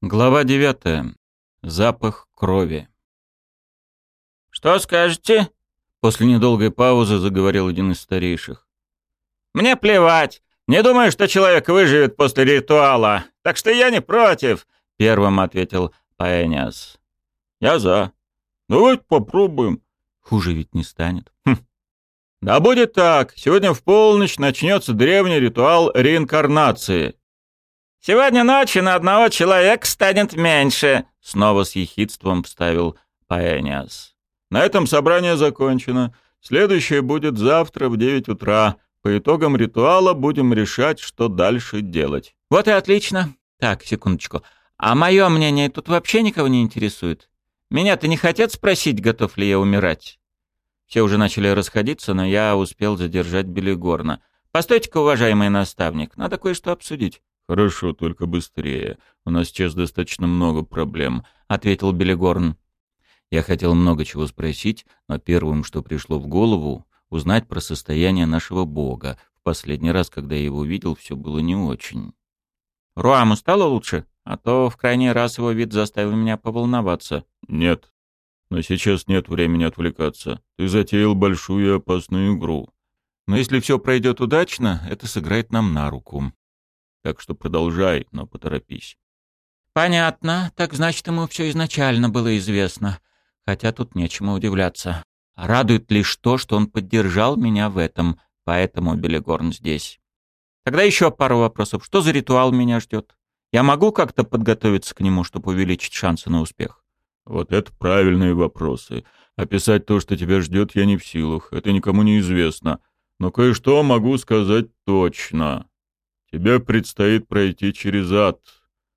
Глава девятая. Запах крови. «Что скажете?» После недолгой паузы заговорил один из старейших. «Мне плевать. Не думаю, что человек выживет после ритуала. Так что я не против», — первым ответил Паэниас. «Я за. Давайте попробуем. Хуже ведь не станет». Хм. «Да будет так. Сегодня в полночь начнется древний ритуал реинкарнации. «Сегодня ночью на одного человека станет меньше», — снова с ехидством вставил Паэниас. «На этом собрание закончено. Следующее будет завтра в девять утра. По итогам ритуала будем решать, что дальше делать». «Вот и отлично. Так, секундочку. А мое мнение тут вообще никого не интересует? Меня-то не хотят спросить, готов ли я умирать?» Все уже начали расходиться, но я успел задержать Белигорна. «Постойте-ка, уважаемый наставник, надо кое-что обсудить». «Хорошо, только быстрее. У нас сейчас достаточно много проблем», — ответил Белигорн. Я хотел много чего спросить, но первым, что пришло в голову, узнать про состояние нашего бога. В последний раз, когда я его видел, все было не очень. «Руаму стало лучше? А то в крайний раз его вид заставил меня поволноваться». «Нет. Но сейчас нет времени отвлекаться. Ты затеял большую опасную игру. Но если все пройдет удачно, это сыграет нам на руку. Так что продолжай, но поторопись. Понятно. Так значит, ему все изначально было известно. Хотя тут нечему удивляться. Радует лишь то, что он поддержал меня в этом, поэтому Белигорн здесь. Тогда еще пару вопросов. Что за ритуал меня ждет? Я могу как-то подготовиться к нему, чтобы увеличить шансы на успех? Вот это правильные вопросы. Описать то, что тебя ждет, я не в силах. Это никому не известно. Но кое-что могу сказать точно. Тебе предстоит пройти через ад.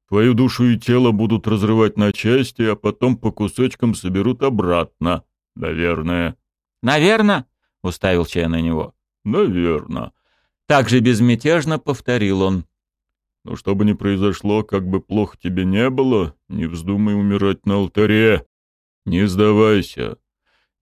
Твою душу и тело будут разрывать на части, а потом по кусочкам соберут обратно. Наверное. Наверно? Уставился я на него. Наверно. Так же безмятежно повторил он. Но что бы ни произошло, как бы плохо тебе не было, не вздумай умирать на алтаре. Не сдавайся.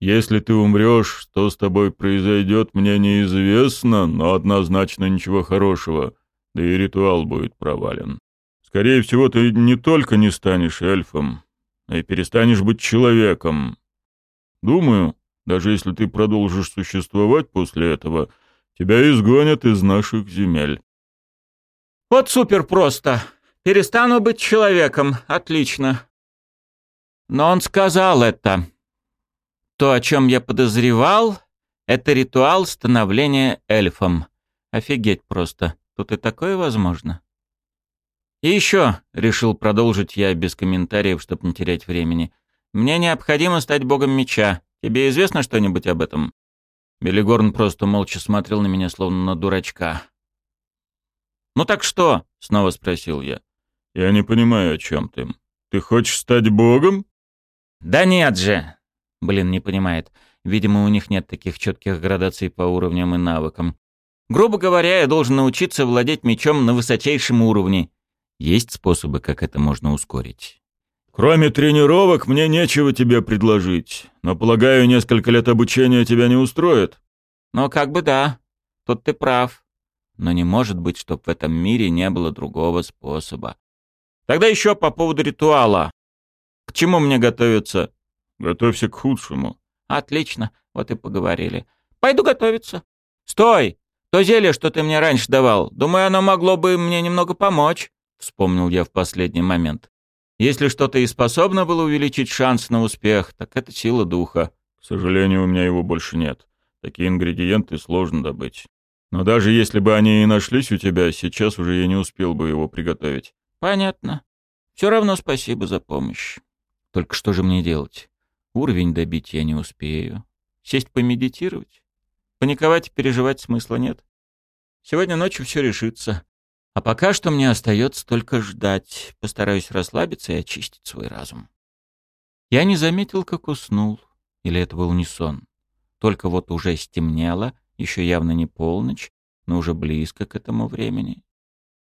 Если ты умрешь, что с тобой произойдет, мне неизвестно, но однозначно ничего хорошего да и ритуал будет провален. Скорее всего, ты не только не станешь эльфом, а и перестанешь быть человеком. Думаю, даже если ты продолжишь существовать после этого, тебя изгонят из наших земель. Вот супер просто. Перестану быть человеком. Отлично. Но он сказал это. То, о чем я подозревал, это ритуал становления эльфом. Офигеть просто. Тут и такое возможно. И еще, решил продолжить я без комментариев, чтобы не терять времени, мне необходимо стать богом меча. Тебе известно что-нибудь об этом? Белигорн просто молча смотрел на меня, словно на дурачка. «Ну так что?» — снова спросил я. «Я не понимаю, о чем ты. Ты хочешь стать богом?» «Да нет же!» Блин, не понимает. Видимо, у них нет таких четких градаций по уровням и навыкам. Грубо говоря, я должен научиться владеть мечом на высочайшем уровне. Есть способы, как это можно ускорить. Кроме тренировок, мне нечего тебе предложить. Но, полагаю, несколько лет обучения тебя не устроит. Ну, как бы да. Тут ты прав. Но не может быть, чтобы в этом мире не было другого способа. Тогда еще по поводу ритуала. К чему мне готовиться? Готовься к худшему. Отлично, вот и поговорили. Пойду готовиться. Стой! То зелье, что ты мне раньше давал, думаю, оно могло бы мне немного помочь», — вспомнил я в последний момент. «Если что-то и способно было увеличить шанс на успех, так это сила духа». «К сожалению, у меня его больше нет. Такие ингредиенты сложно добыть. Но даже если бы они и нашлись у тебя, сейчас уже я не успел бы его приготовить». «Понятно. Все равно спасибо за помощь. Только что же мне делать? Уровень добить я не успею. Сесть помедитировать?» Паниковать и переживать смысла нет. Сегодня ночью все решится. А пока что мне остается только ждать. Постараюсь расслабиться и очистить свой разум. Я не заметил, как уснул. Или это был не сон. Только вот уже стемнело, еще явно не полночь, но уже близко к этому времени.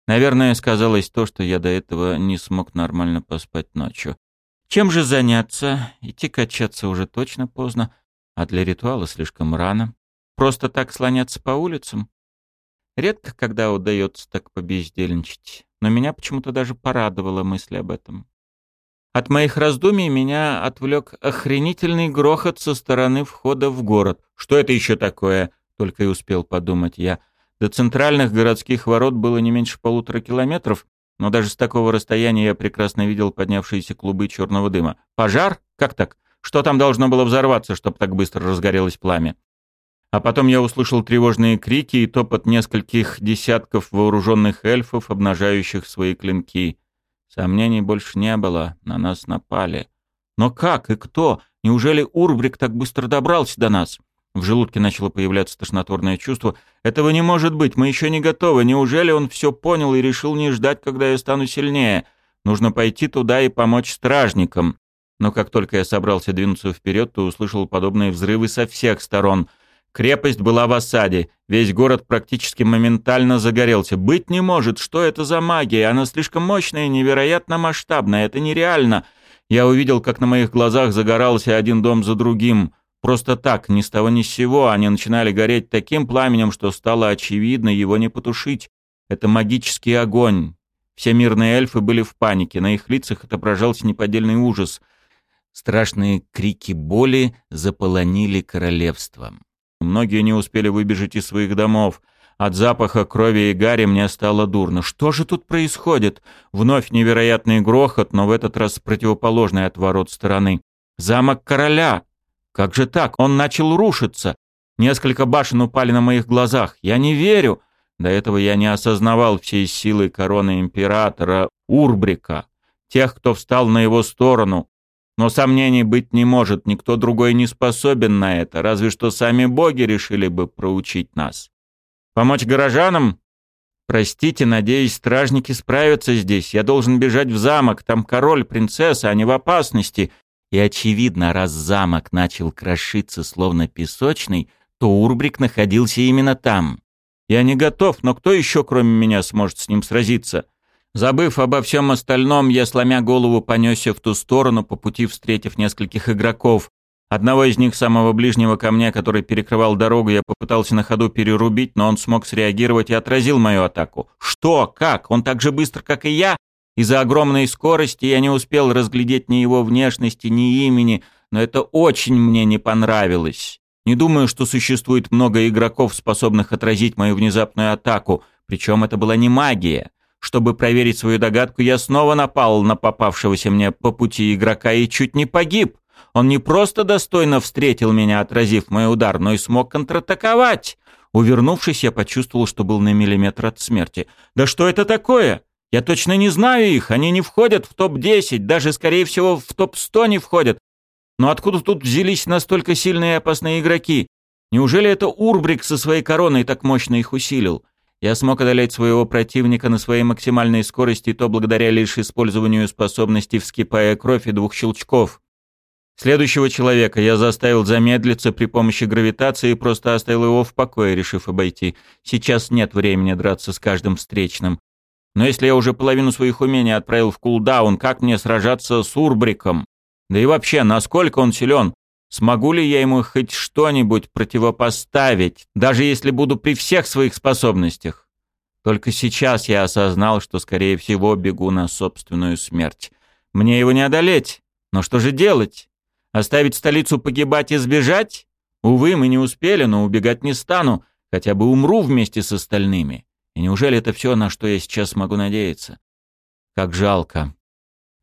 Наверное, сказалось то, что я до этого не смог нормально поспать ночью. Чем же заняться? Идти качаться уже точно поздно, а для ритуала слишком рано. Просто так слоняться по улицам? Редко когда удается так побездельничать. но меня почему-то даже порадовала мысль об этом. От моих раздумий меня отвлек охренительный грохот со стороны входа в город. Что это еще такое? Только и успел подумать я. До центральных городских ворот было не меньше полутора километров, но даже с такого расстояния я прекрасно видел поднявшиеся клубы черного дыма. Пожар? Как так? Что там должно было взорваться, чтобы так быстро разгорелось пламя? А потом я услышал тревожные крики и топот нескольких десятков вооруженных эльфов, обнажающих свои клинки. Сомнений больше не было, на нас напали. Но как и кто? Неужели Урбрик так быстро добрался до нас? В желудке начало появляться тошнотворное чувство. Этого не может быть, мы еще не готовы. Неужели он все понял и решил не ждать, когда я стану сильнее? Нужно пойти туда и помочь стражникам. Но как только я собрался двинуться вперед, то услышал подобные взрывы со всех сторон — Крепость была в осаде. Весь город практически моментально загорелся. Быть не может. Что это за магия? Она слишком мощная и невероятно масштабная. Это нереально. Я увидел, как на моих глазах загорался один дом за другим. Просто так, ни с того ни с сего, они начинали гореть таким пламенем, что стало очевидно, его не потушить. Это магический огонь. Все мирные эльфы были в панике, на их лицах отображался неподдельный ужас. Страшные крики боли заполонили королевством. Многие не успели выбежать из своих домов. От запаха крови и гари мне стало дурно. Что же тут происходит? Вновь невероятный грохот, но в этот раз противоположный от ворот стороны. Замок короля! Как же так? Он начал рушиться. Несколько башен упали на моих глазах. Я не верю. До этого я не осознавал всей силы короны императора Урбрика, тех, кто встал на его сторону, но сомнений быть не может, никто другой не способен на это, разве что сами боги решили бы проучить нас. Помочь горожанам? Простите, надеюсь, стражники справятся здесь. Я должен бежать в замок, там король, принцесса, они в опасности. И очевидно, раз замок начал крошиться словно песочный, то Урбрик находился именно там. Я не готов, но кто еще, кроме меня, сможет с ним сразиться? Забыв обо всем остальном, я, сломя голову, понесся в ту сторону, по пути встретив нескольких игроков. Одного из них, самого ближнего ко мне, который перекрывал дорогу, я попытался на ходу перерубить, но он смог среагировать и отразил мою атаку. Что? Как? Он так же быстро, как и я? Из-за огромной скорости я не успел разглядеть ни его внешности, ни имени, но это очень мне не понравилось. Не думаю, что существует много игроков, способных отразить мою внезапную атаку, причем это была не магия. Чтобы проверить свою догадку, я снова напал на попавшегося мне по пути игрока и чуть не погиб. Он не просто достойно встретил меня, отразив мой удар, но и смог контратаковать. Увернувшись, я почувствовал, что был на миллиметр от смерти. «Да что это такое? Я точно не знаю их. Они не входят в топ-10, даже, скорее всего, в топ-100 не входят. Но откуда тут взялись настолько сильные и опасные игроки? Неужели это Урбрик со своей короной так мощно их усилил? Я смог одолеть своего противника на своей максимальной скорости, то благодаря лишь использованию способности вскипая кровь и двух щелчков. Следующего человека я заставил замедлиться при помощи гравитации и просто оставил его в покое, решив обойти. Сейчас нет времени драться с каждым встречным. Но если я уже половину своих умений отправил в кулдаун, как мне сражаться с Урбриком? Да и вообще, насколько он силен? Смогу ли я ему хоть что-нибудь противопоставить, даже если буду при всех своих способностях? Только сейчас я осознал, что, скорее всего, бегу на собственную смерть. Мне его не одолеть. Но что же делать? Оставить столицу погибать и сбежать? Увы, мы не успели, но убегать не стану. Хотя бы умру вместе с остальными. И неужели это все, на что я сейчас могу надеяться? Как жалко.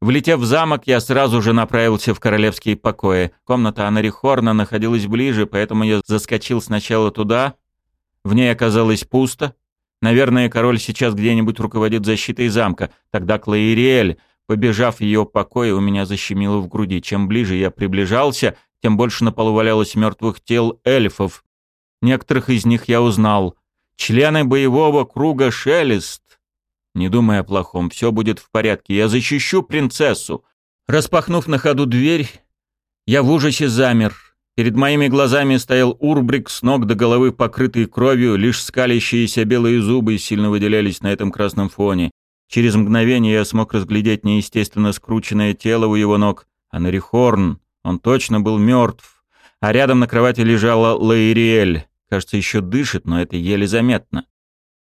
Влетев в замок, я сразу же направился в королевские покои. Комната Анарихорна находилась ближе, поэтому я заскочил сначала туда. В ней оказалось пусто. Наверное, король сейчас где-нибудь руководит защитой замка. Тогда Клаириэль, побежав в ее покои, у меня защемило в груди. Чем ближе я приближался, тем больше на полу валялось мертвых тел эльфов. Некоторых из них я узнал. Члены боевого круга «Шелест», не думай о плохом, все будет в порядке, я защищу принцессу. Распахнув на ходу дверь, я в ужасе замер. Перед моими глазами стоял Урбрик с ног до головы, покрытый кровью, лишь скалящиеся белые зубы сильно выделялись на этом красном фоне. Через мгновение я смог разглядеть неестественно скрученное тело у его ног. А Нарихорн, он точно был мертв. А рядом на кровати лежала Лаириэль. Кажется, еще дышит, но это еле заметно.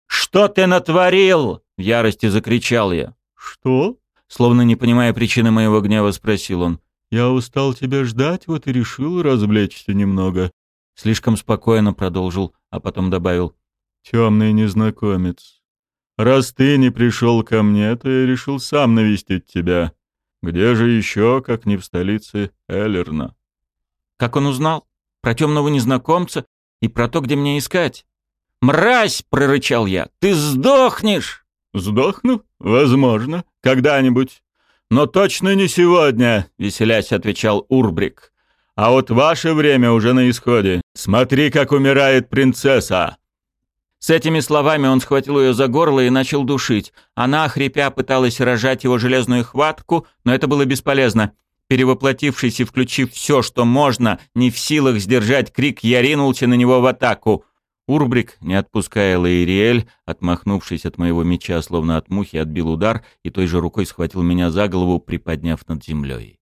«Что ты натворил?» В ярости закричал я. «Что?» Словно не понимая причины моего гнева, спросил он. «Я устал тебя ждать, вот и решил развлечься немного». Слишком спокойно продолжил, а потом добавил. «Темный незнакомец. Раз ты не пришел ко мне, то я решил сам навестить тебя. Где же еще, как не в столице Эллерна?» Как он узнал? Про темного незнакомца и про то, где мне искать? «Мразь!» — прорычал я. «Ты сдохнешь!» «Сдохну? Возможно. Когда-нибудь. Но точно не сегодня», — веселясь отвечал Урбрик. «А вот ваше время уже на исходе. Смотри, как умирает принцесса!» С этими словами он схватил ее за горло и начал душить. Она, хрипя, пыталась рожать его железную хватку, но это было бесполезно. Перевоплотившись и включив все, что можно, не в силах сдержать крик, я ринулся на него в атаку. Урбрик, не отпуская Лаириэль, отмахнувшись от моего меча, словно от мухи, отбил удар и той же рукой схватил меня за голову, приподняв над землей.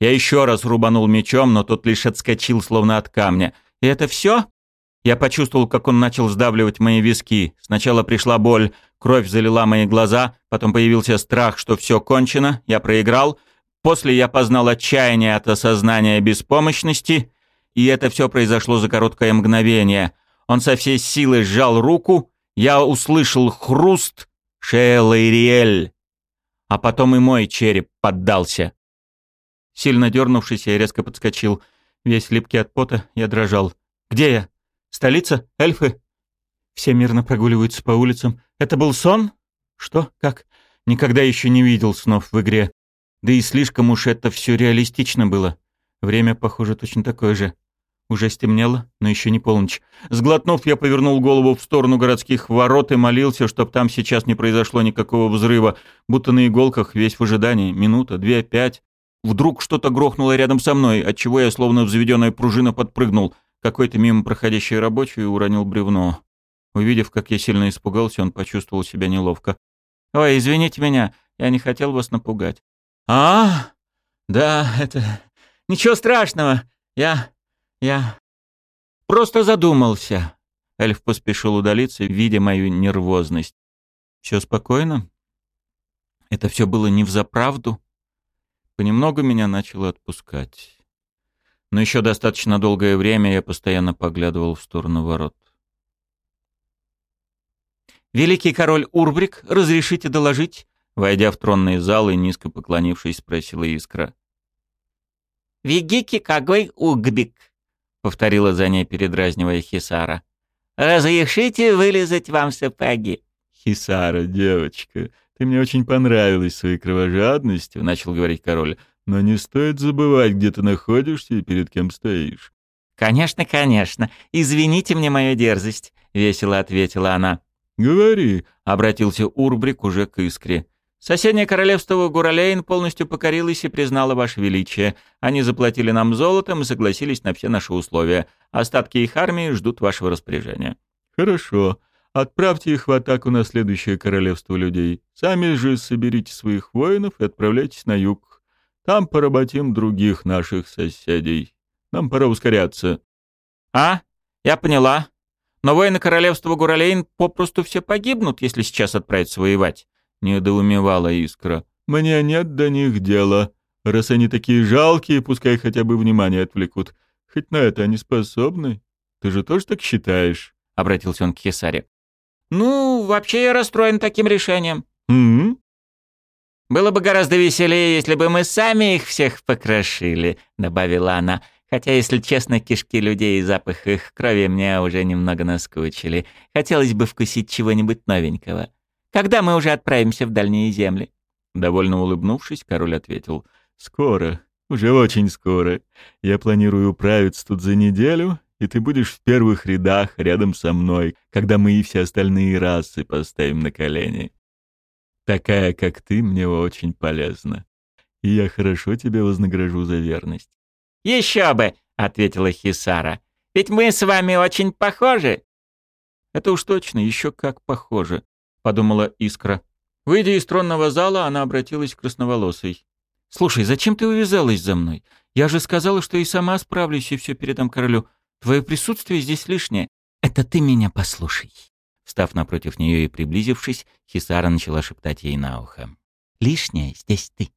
Я еще раз рубанул мечом, но тот лишь отскочил, словно от камня. «И это все?» Я почувствовал, как он начал сдавливать мои виски. Сначала пришла боль, кровь залила мои глаза, потом появился страх, что все кончено, я проиграл. После я познал отчаяние от осознания беспомощности, и это все произошло за короткое мгновение. Он со всей силы сжал руку, я услышал хруст Шея Ириэль, а потом и мой череп поддался. Сильно дернувшись, я резко подскочил. Весь липкий от пота, я дрожал. «Где я? Столица? Эльфы?» Все мирно прогуливаются по улицам. «Это был сон?» «Что? Как?» Никогда еще не видел снов в игре. Да и слишком уж это все реалистично было. Время, похоже, точно такое же. Уже стемнело, но еще не полночь. Сглотнув, я повернул голову в сторону городских ворот и молился, чтоб там сейчас не произошло никакого взрыва, будто на иголках весь в ожидании. Минута, две, пять. Вдруг что-то грохнуло рядом со мной, отчего я словно взведенная пружина подпрыгнул. Какой-то мимо проходящий рабочий уронил бревно. Увидев, как я сильно испугался, он почувствовал себя неловко. «Ой, извините меня, я не хотел вас напугать». «А, да, это... Ничего страшного, я... я... просто задумался». Эльф поспешил удалиться, видя мою нервозность. «Все спокойно? Это все было не взаправду?» Понемногу меня начало отпускать. Но еще достаточно долгое время я постоянно поглядывал в сторону ворот. «Великий король Урбрик, разрешите доложить?» Войдя в тронный зал и низко поклонившись, спросила Искра. «Вегики какой Угбик?» — повторила за ней, передразнивая Хисара. «Разрешите вылезать вам сапоги?» «Хисара, девочка, ты мне очень понравилась своей кровожадностью», — начал говорить король. «Но не стоит забывать, где ты находишься и перед кем стоишь». «Конечно, конечно. Извините мне мою дерзость», — весело ответила она. «Говори», — обратился Урбрик уже к Искре. «Соседнее королевство Гуралейн полностью покорилось и признало ваше величие. Они заплатили нам золотом и согласились на все наши условия. Остатки их армии ждут вашего распоряжения». «Хорошо. Отправьте их в атаку на следующее королевство людей. Сами же соберите своих воинов и отправляйтесь на юг. Там поработим других наших соседей. Нам пора ускоряться». «А? Я поняла. Но воины королевства Гуралейн попросту все погибнут, если сейчас отправиться воевать», — недоумевала Искра. «Мне нет до них дела. Раз они такие жалкие, пускай хотя бы внимание отвлекут. Хоть на это они способны. Ты же тоже так считаешь?» — обратился он к Хисаре. «Ну, вообще я расстроен таким решением». «Угу». «Было бы гораздо веселее, если бы мы сами их всех покрошили», — добавила она. «Хотя, если честно, кишки людей и запах их крови мне уже немного наскучили. Хотелось бы вкусить чего-нибудь новенького. Когда мы уже отправимся в дальние земли?» Довольно улыбнувшись, король ответил. «Скоро. Уже очень скоро. Я планирую управиться тут за неделю и ты будешь в первых рядах рядом со мной, когда мы и все остальные расы поставим на колени. Такая, как ты, мне очень полезна. И я хорошо тебе вознагражу за верность. «Еще бы!» — ответила Хисара. «Ведь мы с вами очень похожи!» «Это уж точно, еще как похоже», — подумала Искра. Выйдя из тронного зала, она обратилась к красноволосой. «Слушай, зачем ты увязалась за мной? Я же сказала, что и сама справлюсь и все передам королю. Твое присутствие здесь лишнее. Это ты меня послушай. В Став напротив нее и приблизившись, Хисара начала шептать ей на ухо. «Лишнее здесь ты.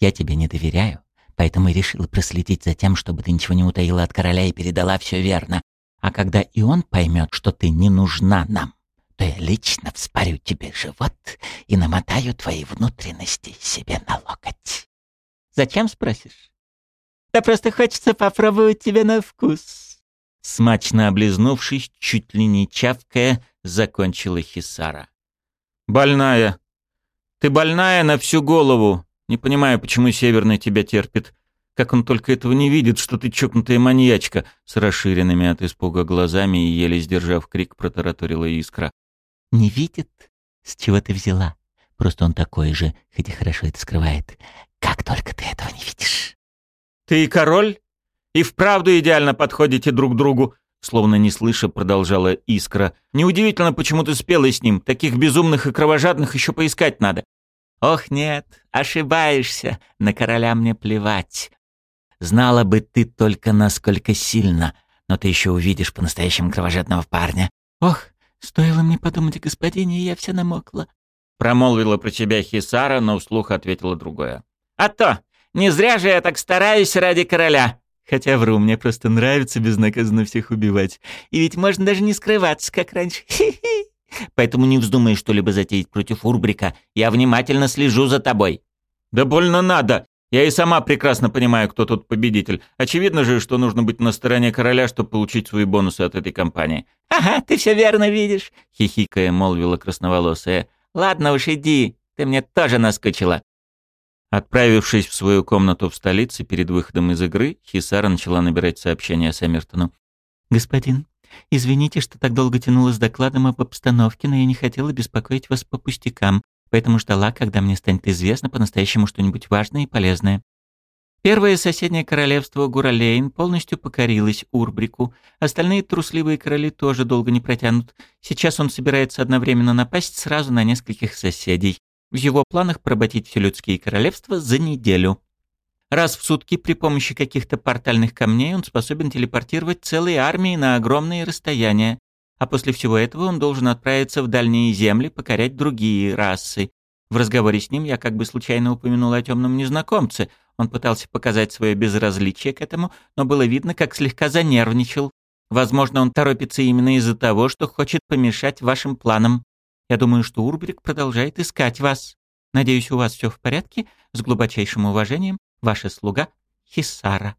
Я тебе не доверяю, поэтому и решила проследить за тем, чтобы ты ничего не утаила от короля и передала все верно. А когда и он поймет, что ты не нужна нам, лично вспорю тебе живот и намотаю твои внутренности себе на локоть. Зачем, спросишь? Да просто хочется попробовать тебя на вкус. Смачно облизнувшись, чуть ли не чавкая, закончила Хисара. «Больная! Ты больная на всю голову! Не понимаю, почему Северный тебя терпит. Как он только этого не видит, что ты чокнутая маньячка!» С расширенными от испуга глазами и еле сдержав крик, протараторила Искра. «Не видит? С чего ты взяла? Просто он такой же, хоть и хорошо это скрывает. Как только ты этого не видишь!» «Ты и король? И вправду идеально подходите друг другу!» Словно не слыша, продолжала Искра. «Неудивительно, почему ты спела с ним. Таких безумных и кровожадных еще поискать надо». «Ох, нет, ошибаешься. На короля мне плевать. Знала бы ты только, насколько сильно, но ты еще увидишь по-настоящему кровожадного парня. Ох, стоило мне подумать о господине, я вся намокла». Промолвила про себя Хисара, но вслух ответила другое. «А то! Не зря же я так стараюсь ради короля!» Хотя вру, мне просто нравится безнаказанно всех убивать. И ведь можно даже не скрываться, как раньше. Хи-хи. Поэтому не вздумай что-либо затеять против Урбрика. Я внимательно слежу за тобой. Да больно надо. Я и сама прекрасно понимаю, кто тут победитель. Очевидно же, что нужно быть на стороне короля, чтобы получить свои бонусы от этой компании. Ага, ты все верно видишь, хихикая молвила красноволосая. Ладно уж иди, ты мне тоже наскучила. Отправившись в свою комнату в столице перед выходом из игры, Хисара начала набирать сообщение Саммертону. «Господин, извините, что так долго тянула с докладом об обстановке, но я не хотела беспокоить вас по пустякам, поэтому ждала, когда мне станет известно по-настоящему что-нибудь важное и полезное». Первое соседнее королевство Гуралейн полностью покорилось Урбрику. Остальные трусливые короли тоже долго не протянут. Сейчас он собирается одновременно напасть сразу на нескольких соседей. В его планах поработить все людские королевства за неделю. Раз в сутки при помощи каких-то портальных камней он способен телепортировать целые армии на огромные расстояния. А после всего этого он должен отправиться в дальние земли покорять другие расы. В разговоре с ним я как бы случайно упомянул о темном незнакомце. Он пытался показать свое безразличие к этому, но было видно, как слегка занервничал. Возможно, он торопится именно из-за того, что хочет помешать вашим планам. Я думаю, что Урбрик продолжает искать вас. Надеюсь, у вас все в порядке. С глубочайшим уважением, ваша слуга Хисара.